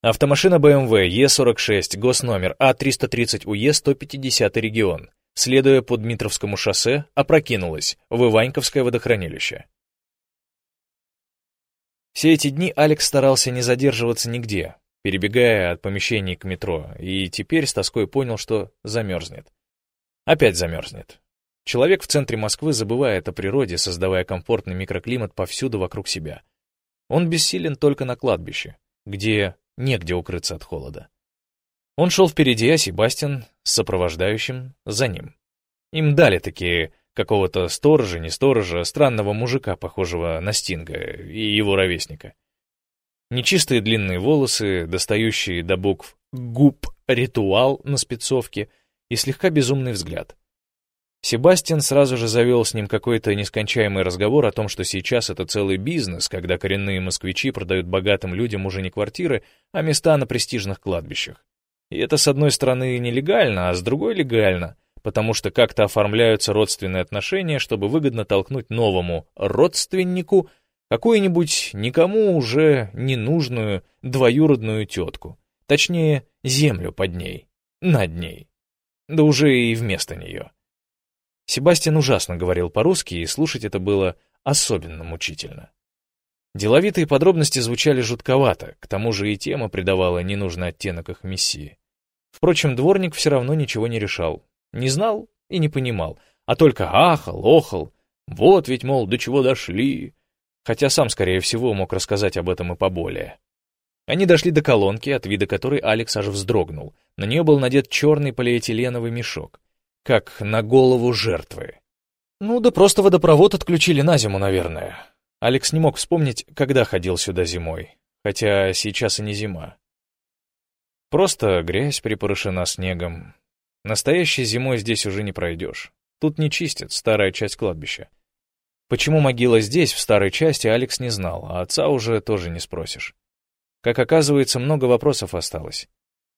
Автомашина BMW Е46, госномер А330УЕ 150 регион, следуя по Дмитровскому шоссе, опрокинулась в Иваньковское водохранилище. Все эти дни Алекс старался не задерживаться нигде, перебегая от помещений к метро, и теперь с тоской понял, что замерзнет. Опять замерзнет. Человек в центре Москвы забывает о природе, создавая комфортный микроклимат повсюду вокруг себя. Он бессилен только на кладбище, где негде укрыться от холода. Он шел впереди, а Себастьян с сопровождающим за ним. Им дали такие какого-то сторожа, не сторожа, странного мужика, похожего на Стинга и его ровесника. Нечистые длинные волосы, достающие до букв «губ ритуал» на спецовке и слегка безумный взгляд. Себастьян сразу же завел с ним какой-то нескончаемый разговор о том, что сейчас это целый бизнес, когда коренные москвичи продают богатым людям уже не квартиры, а места на престижных кладбищах. И это с одной стороны нелегально, а с другой легально, потому что как-то оформляются родственные отношения, чтобы выгодно толкнуть новому родственнику какую-нибудь никому уже ненужную двоюродную тетку, точнее, землю под ней, над ней, да уже и вместо нее. Себастьян ужасно говорил по-русски, и слушать это было особенно мучительно. Деловитые подробности звучали жутковато, к тому же и тема придавала ненужный оттенок их миссии. Впрочем, дворник все равно ничего не решал. Не знал и не понимал, а только ахал, охал. Вот ведь, мол, до чего дошли. Хотя сам, скорее всего, мог рассказать об этом и поболее. Они дошли до колонки, от вида которой Алекс аж вздрогнул. На нее был надет черный полиэтиленовый мешок как на голову жертвы. Ну да просто водопровод отключили на зиму, наверное. Алекс не мог вспомнить, когда ходил сюда зимой, хотя сейчас и не зима. Просто грязь припорошена снегом. Настоящей зимой здесь уже не пройдешь. Тут не чистят, старая часть кладбища. Почему могила здесь, в старой части, Алекс не знал, а отца уже тоже не спросишь. Как оказывается, много вопросов осталось.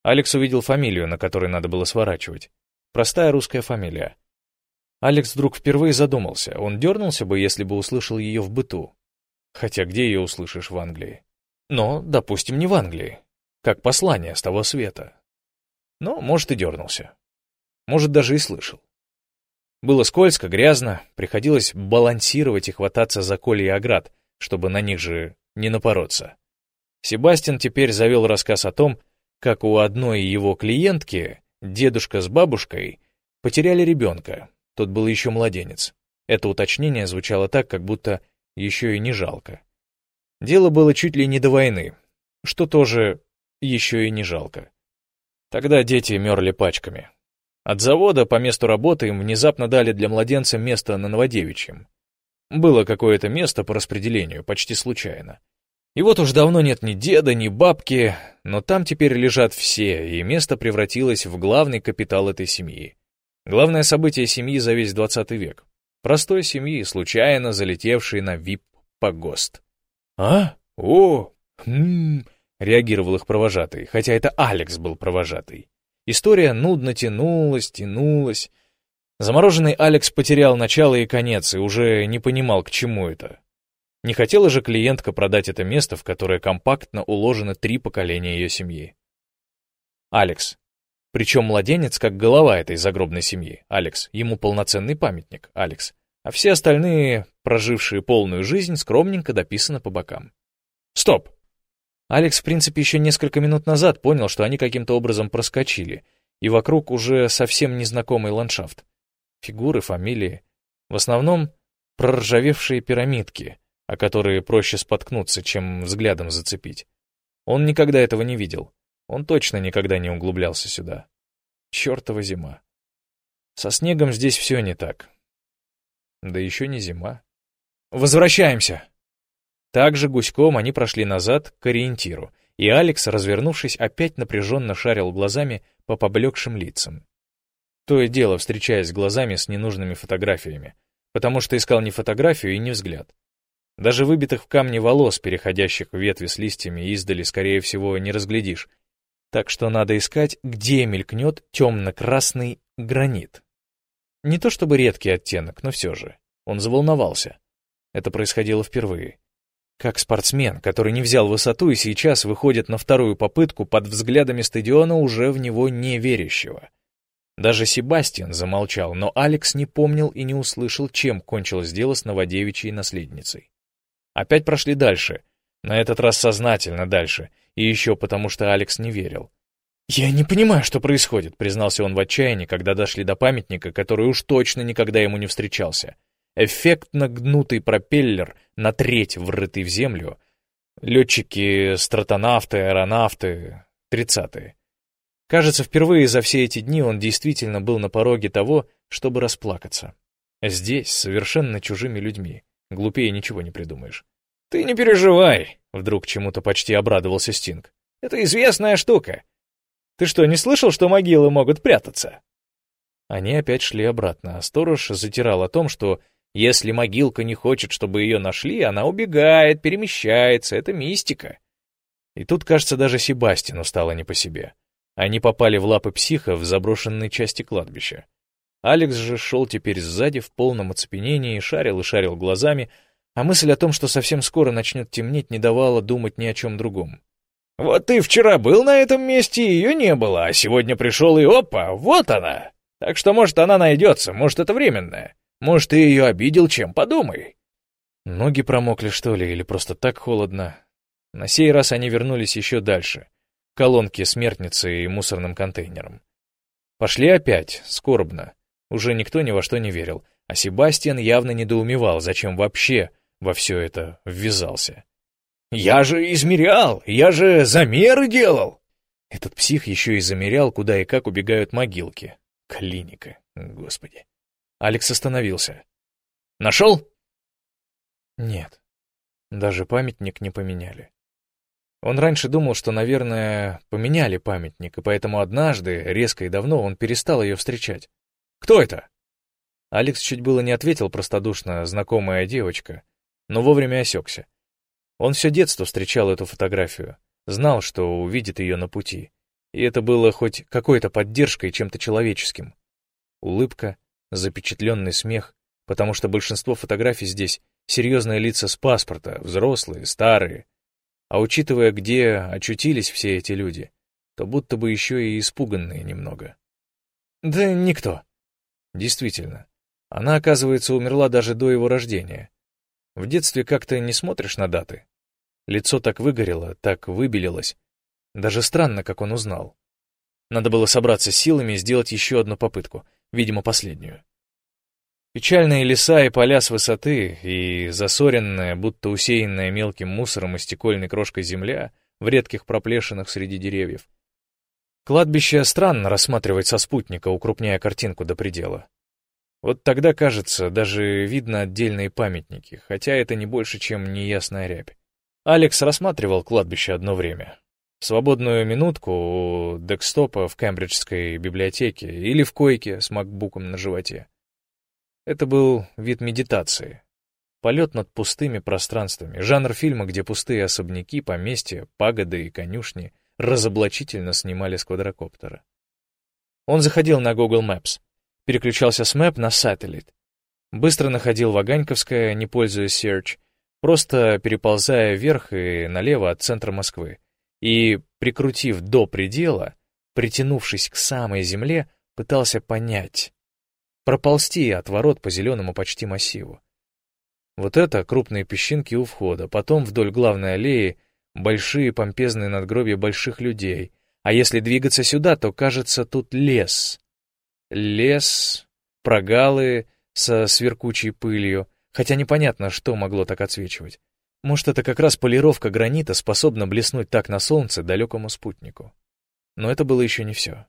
Алекс увидел фамилию, на которой надо было сворачивать. Простая русская фамилия. Алекс вдруг впервые задумался, он дернулся бы, если бы услышал ее в быту. Хотя где ее услышишь в Англии? Но, допустим, не в Англии. Как послание с того света. Но, может, и дернулся. Может, даже и слышал. Было скользко, грязно, приходилось балансировать и хвататься за коли и оград, чтобы на них же не напороться. Себастьян теперь завел рассказ о том, как у одной его клиентки Дедушка с бабушкой потеряли ребенка, тот был еще младенец. Это уточнение звучало так, как будто еще и не жалко. Дело было чуть ли не до войны, что тоже еще и не жалко. Тогда дети мерли пачками. От завода по месту работы им внезапно дали для младенца место на Новодевичьем. Было какое-то место по распределению, почти случайно. И вот уж давно нет ни деда, ни бабки, но там теперь лежат все, и место превратилось в главный капитал этой семьи. Главное событие семьи за весь 20 век. Простой семьи, случайно залетевшей на вип-погост. «А? О! Хм!» — реагировал их провожатый, хотя это Алекс был провожатый. История нудно тянулась, тянулась. Замороженный Алекс потерял начало и конец и уже не понимал, к чему это. Не хотела же клиентка продать это место, в которое компактно уложено три поколения ее семьи. Алекс. Причем младенец как голова этой загробной семьи. Алекс. Ему полноценный памятник. Алекс. А все остальные, прожившие полную жизнь, скромненько дописаны по бокам. Стоп! Алекс, в принципе, еще несколько минут назад понял, что они каким-то образом проскочили, и вокруг уже совсем незнакомый ландшафт. Фигуры, фамилии. В основном проржавевшие пирамидки, о которые проще споткнуться, чем взглядом зацепить. Он никогда этого не видел. Он точно никогда не углублялся сюда. Чёртова зима. Со снегом здесь все не так. Да еще не зима. Возвращаемся! Также гуськом они прошли назад к ориентиру, и Алекс, развернувшись, опять напряженно шарил глазами по поблекшим лицам. То и дело, встречаясь глазами с ненужными фотографиями, потому что искал не фотографию и не взгляд, даже выбитых в камне волос, переходящих в ветви с листьями, издали, скорее всего, не разглядишь. Так что надо искать, где мелькнет темно-красный гранит. Не то чтобы редкий оттенок, но все же. Он заволновался. Это происходило впервые. Как спортсмен, который не взял высоту и сейчас выходит на вторую попытку под взглядами стадиона уже в него не верящего. Даже Себастьян замолчал, но Алекс не помнил и не услышал, чем кончилось дело с новодевичьей наследницей. Опять прошли дальше, на этот раз сознательно дальше, и еще потому, что Алекс не верил. «Я не понимаю, что происходит», — признался он в отчаянии, когда дошли до памятника, который уж точно никогда ему не встречался. Эффектно гнутый пропеллер, на треть врытый в землю. Летчики, стратонавты, аэронавты, тридцатые. Кажется, впервые за все эти дни он действительно был на пороге того, чтобы расплакаться. Здесь, совершенно чужими людьми. Глупее ничего не придумаешь. «Ты не переживай», — вдруг чему-то почти обрадовался Стинг. «Это известная штука. Ты что, не слышал, что могилы могут прятаться?» Они опять шли обратно, а сторож затирал о том, что если могилка не хочет, чтобы ее нашли, она убегает, перемещается, это мистика. И тут, кажется, даже Себастину стало не по себе. Они попали в лапы психа в заброшенной части кладбища. Алекс же шел теперь сзади в полном оцепенении, шарил и шарил глазами, а мысль о том, что совсем скоро начнет темнеть, не давала думать ни о чем другом. «Вот ты вчера был на этом месте, ее не было, а сегодня пришел и опа, вот она! Так что, может, она найдется, может, это временное. Может, ты ее обидел чем, подумай». Ноги промокли, что ли, или просто так холодно. На сей раз они вернулись еще дальше, к колонке смертницы и мусорным контейнерам. Пошли опять, скорбно. Уже никто ни во что не верил, а Себастьян явно недоумевал, зачем вообще во все это ввязался. «Я же измерял! Я же замеры делал!» Этот псих еще и замерял, куда и как убегают могилки. Клиника, господи. Алекс остановился. «Нашел?» Нет. Даже памятник не поменяли. Он раньше думал, что, наверное, поменяли памятник, и поэтому однажды, резко и давно, он перестал ее встречать. «Кто это?» Алекс чуть было не ответил простодушно «знакомая девочка», но вовремя осекся. Он все детство встречал эту фотографию, знал, что увидит ее на пути, и это было хоть какой-то поддержкой чем-то человеческим. Улыбка, запечатленный смех, потому что большинство фотографий здесь — серьезные лица с паспорта, взрослые, старые. А учитывая, где очутились все эти люди, то будто бы еще и испуганные немного. Да никто. Действительно, она, оказывается, умерла даже до его рождения. В детстве как-то не смотришь на даты. Лицо так выгорело, так выбелилось. Даже странно, как он узнал. Надо было собраться силами и сделать еще одну попытку — видимо, последнюю. Печальные леса и поля с высоты, и засоренная, будто усеянная мелким мусором и стекольной крошкой земля в редких проплешинах среди деревьев. Кладбище странно рассматривать со спутника, укрупняя картинку до предела. Вот тогда, кажется, даже видно отдельные памятники, хотя это не больше, чем неясная рябь. Алекс рассматривал кладбище одно время свободную минутку у декстопа в Кембриджской библиотеке или в койке с макбуком на животе. Это был вид медитации. Полет над пустыми пространствами, жанр фильма, где пустые особняки, поместья, пагоды и конюшни разоблачительно снимали с квадрокоптера. Он заходил на Google Maps, переключался с Map на Satellite. Быстро находил Ваганьковское, не пользуясь Search, просто переползая вверх и налево от центра Москвы, и, прикрутив до предела, притянувшись к самой земле, пытался понять, проползти от ворот по зеленому почти массиву. Вот это крупные песчинки у входа, потом вдоль главной аллеи большие помпезные надгробья больших людей, а если двигаться сюда, то кажется тут лес. Лес, прогалы со сверкучей пылью, хотя непонятно, что могло так отсвечивать. Может, это как раз полировка гранита способна блеснуть так на солнце далекому спутнику. Но это было еще не все.